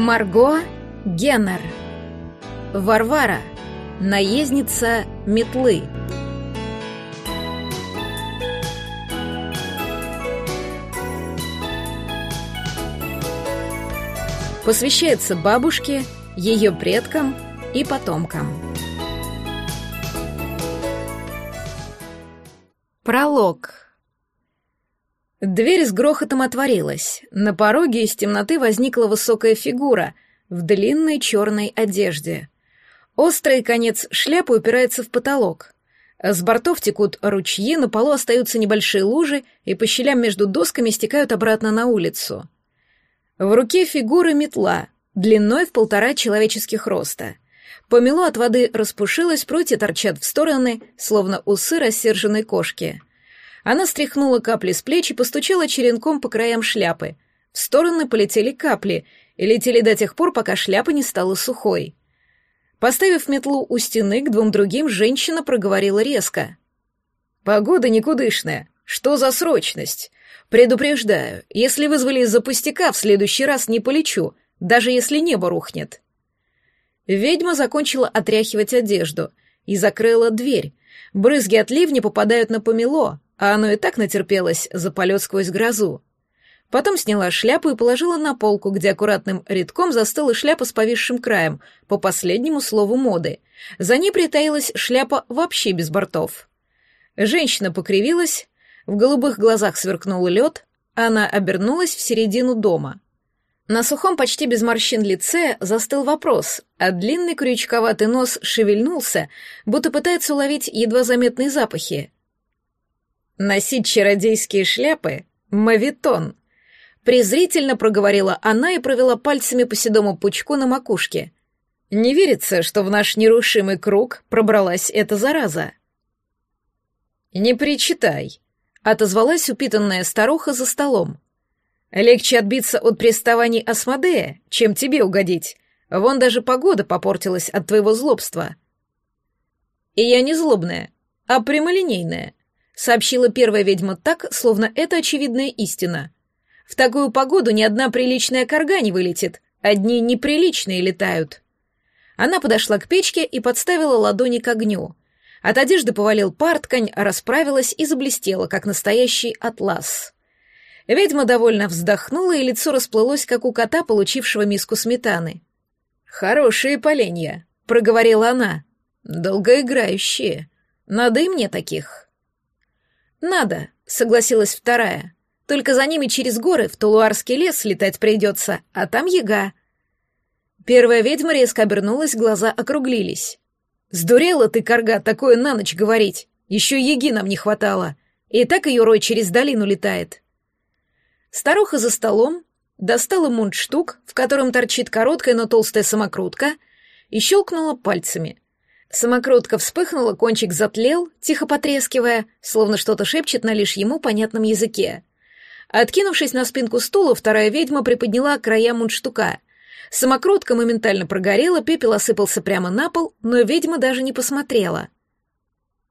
Марго Геннер. Варвара. Наездница метлы. Посвящается бабушке, ее предкам и потомкам. Пролог. Дверь с грохотом отворилась. На пороге из темноты возникла высокая фигура в длинной черной одежде. Острый конец шляпы упирается в потолок. С бортов текут ручьи, на полу остаются небольшие лужи, и по щелям между досками стекают обратно на улицу. В руке фигура метла, длиной в полтора человеческих роста. Помело от воды распушилось, прутья торчат в стороны, словно усы рассерженной кошки — она стряхнула капли с плеч и постучала черенком по краям шляпы. В стороны полетели капли, и летели до тех пор, пока шляпа не стала сухой. Поставив метлу у стены к двум другим, женщина проговорила резко. «Погода никудышная. Что за срочность? Предупреждаю, если вызвали из-за пустяка, в следующий раз не полечу, даже если небо рухнет». Ведьма закончила отряхивать одежду и закрыла дверь. Брызги от ливня попадают на помело, а оно и так натерпелось за полет сквозь грозу. Потом сняла шляпу и положила на полку, где аккуратным рядком застыла шляпа с повисшим краем, по последнему слову моды. За ней притаилась шляпа вообще без бортов. Женщина покривилась, в голубых глазах сверкнул лед, она обернулась в середину дома. На сухом, почти без морщин лице застыл вопрос, а длинный крючковатый нос шевельнулся, будто пытается уловить едва заметные запахи. Носить чародейские шляпы — мавитон. Презрительно проговорила она и провела пальцами по седому пучку на макушке. Не верится, что в наш нерушимый круг пробралась эта зараза. «Не причитай», — отозвалась упитанная старуха за столом. «Легче отбиться от приставаний Асмодея, чем тебе угодить. Вон даже погода попортилась от твоего злобства». «И я не злобная, а прямолинейная», сообщила первая ведьма так, словно это очевидная истина. В такую погоду ни одна приличная корга не вылетит, одни неприличные летают. Она подошла к печке и подставила ладони к огню. От одежды повалил пар, ткань расправилась и заблестела, как настоящий атлас. Ведьма довольно вздохнула, и лицо расплылось, как у кота, получившего миску сметаны. «Хорошие поленья», — проговорила она. «Долгоиграющие. Надо и мне таких». «Надо», — согласилась вторая. «Только за ними через горы в Тулуарский лес летать придется, а там яга». Первая ведьма резко обернулась, глаза округлились. «Сдурела ты, корга, такое на ночь говорить. Еще яги нам не хватало. И так ее рой через долину летает». Старуха за столом достала мундштук, в котором торчит короткая, но толстая самокрутка, и щелкнула пальцами. Самокрутка вспыхнула, кончик затлел, тихо потрескивая, словно что-то шепчет на лишь ему понятном языке. Откинувшись на спинку стула, вторая ведьма приподняла края мундштука. Самокрутка моментально прогорела, пепел осыпался прямо на пол, но ведьма даже не посмотрела.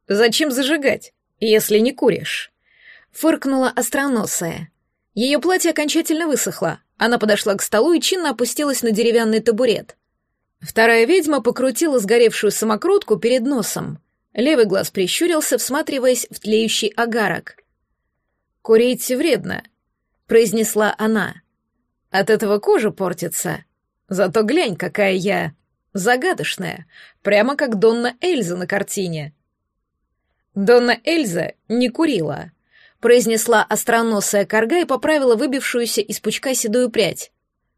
«Зачем зажигать, если не куришь?» Фыркнула остроносая. Ее платье окончательно высохло. Она подошла к столу и чинно опустилась на деревянный табурет. Вторая ведьма покрутила сгоревшую самокрутку перед носом. Левый глаз прищурился, всматриваясь в тлеющий огарок. «Курить вредно», — произнесла она. «От этого кожа портится. Зато глянь, какая я загадочная, прямо как Донна Эльза на картине». Донна Эльза не курила, произнесла остроносая корга и поправила выбившуюся из пучка седую прядь.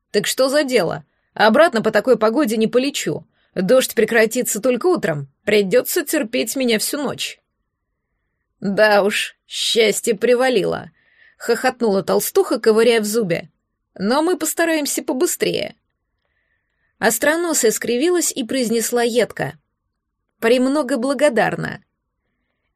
«Так что за дело? Обратно по такой погоде не полечу. Дождь прекратится только утром. Придется терпеть меня всю ночь. Да уж, счастье привалило. Хохотнула толстуха, ковыряя в зубе. Но мы постараемся побыстрее. Остроносая скривилась и произнесла едко. «Премного благодарна».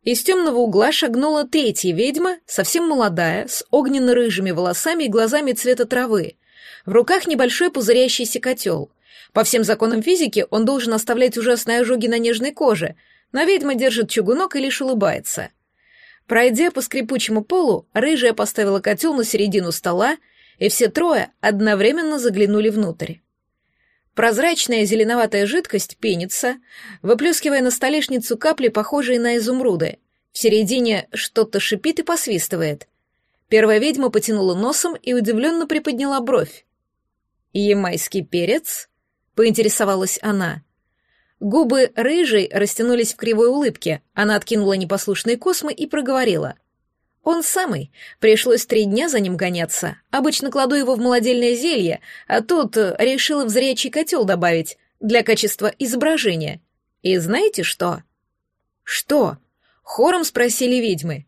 Из темного угла шагнула третья ведьма, совсем молодая, с огненно-рыжими волосами и глазами цвета травы, в руках небольшой пузырящийся котел. По всем законам физики он должен оставлять ужасные ожоги на нежной коже, но ведьма держит чугунок и лишь улыбается. Пройдя по скрипучему полу, рыжая поставила котел на середину стола, и все трое одновременно заглянули внутрь. Прозрачная зеленоватая жидкость пенится, выплескивая на столешницу капли, похожие на изумруды. В середине что-то шипит и посвистывает. Первая ведьма потянула носом и удивленно приподняла бровь. «Ямайский перец?» — поинтересовалась она. Губы рыжей растянулись в кривой улыбке, она откинула непослушные космы и проговорила. «Он самый. Пришлось три дня за ним гоняться. Обычно кладу его в молодильное зелье, а тут решила в зрячий котел добавить для качества изображения. И знаете что?» «Что?» — хором спросили ведьмы.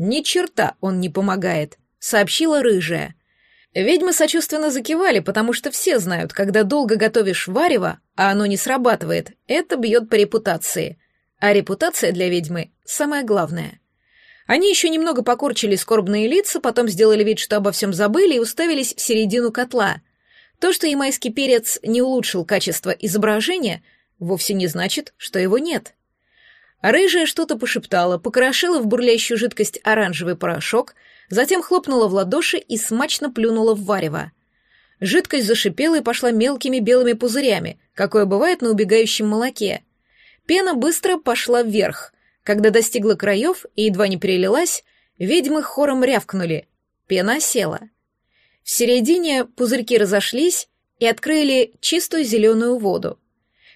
«Ни черта он не помогает», — сообщила рыжая. Ведьмы сочувственно закивали, потому что все знают, когда долго готовишь варево, а оно не срабатывает, это бьет по репутации. А репутация для ведьмы — самое главное — они еще немного покорчили скорбные лица, потом сделали вид, что обо всем забыли и уставились в середину котла. То, что ямайский перец не улучшил качество изображения, вовсе не значит, что его нет. Рыжая что-то пошептала, покрошила в бурлящую жидкость оранжевый порошок, затем хлопнула в ладоши и смачно плюнула в варево. Жидкость зашипела и пошла мелкими белыми пузырями, какое бывает на убегающем молоке. Пена быстро пошла вверх — когда достигла краев и едва не перелилась, ведьмы хором рявкнули. Пена села. В середине пузырьки разошлись и открыли чистую зеленую воду.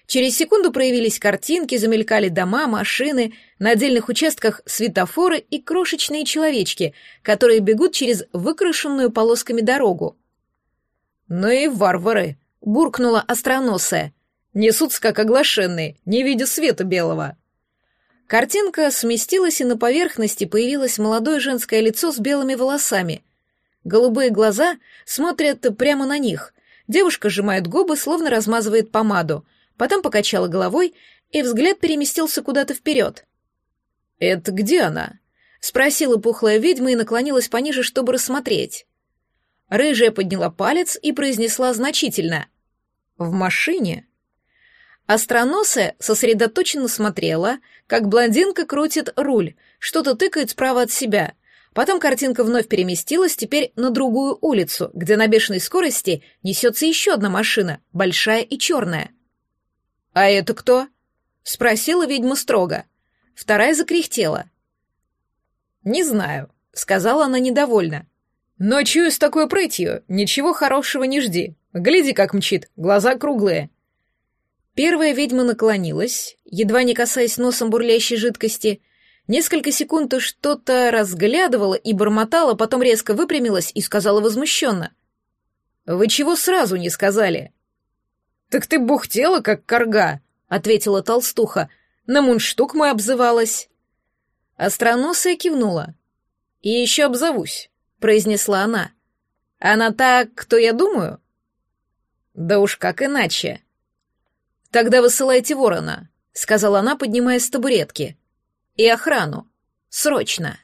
Через секунду проявились картинки, замелькали дома, машины, на отдельных участках светофоры и крошечные человечки, которые бегут через выкрашенную полосками дорогу. «Ну и варвары!» — буркнула остроносая. «Несутся, как оглашенные, не видя света белого». Картинка сместилась, и на поверхности появилось молодое женское лицо с белыми волосами. Голубые глаза смотрят прямо на них. Девушка сжимает губы, словно размазывает помаду. Потом покачала головой, и взгляд переместился куда-то вперед. «Это где она?» — спросила пухлая ведьма и наклонилась пониже, чтобы рассмотреть. Рыжая подняла палец и произнесла значительно. «В машине?» Остроносая сосредоточенно смотрела, как блондинка крутит руль, что-то тыкает справа от себя. Потом картинка вновь переместилась теперь на другую улицу, где на бешеной скорости несется еще одна машина, большая и черная. «А это кто?» — спросила ведьма строго. Вторая закряхтела. «Не знаю», — сказала она недовольно. «Но чую с такой прытью, ничего хорошего не жди. Гляди, как мчит, глаза круглые». Первая ведьма наклонилась, едва не касаясь носом бурлящей жидкости, несколько секунд что-то разглядывала и бормотала, потом резко выпрямилась и сказала возмущенно. «Вы чего сразу не сказали?» «Так ты бухтела, как корга», — ответила толстуха. «На мундштук мой обзывалась». Остроносая кивнула. «И еще обзовусь», — произнесла она. «Она так, кто я думаю?» «Да уж как иначе», «Тогда высылайте ворона», — сказала она, поднимаясь с табуретки. «И охрану. Срочно».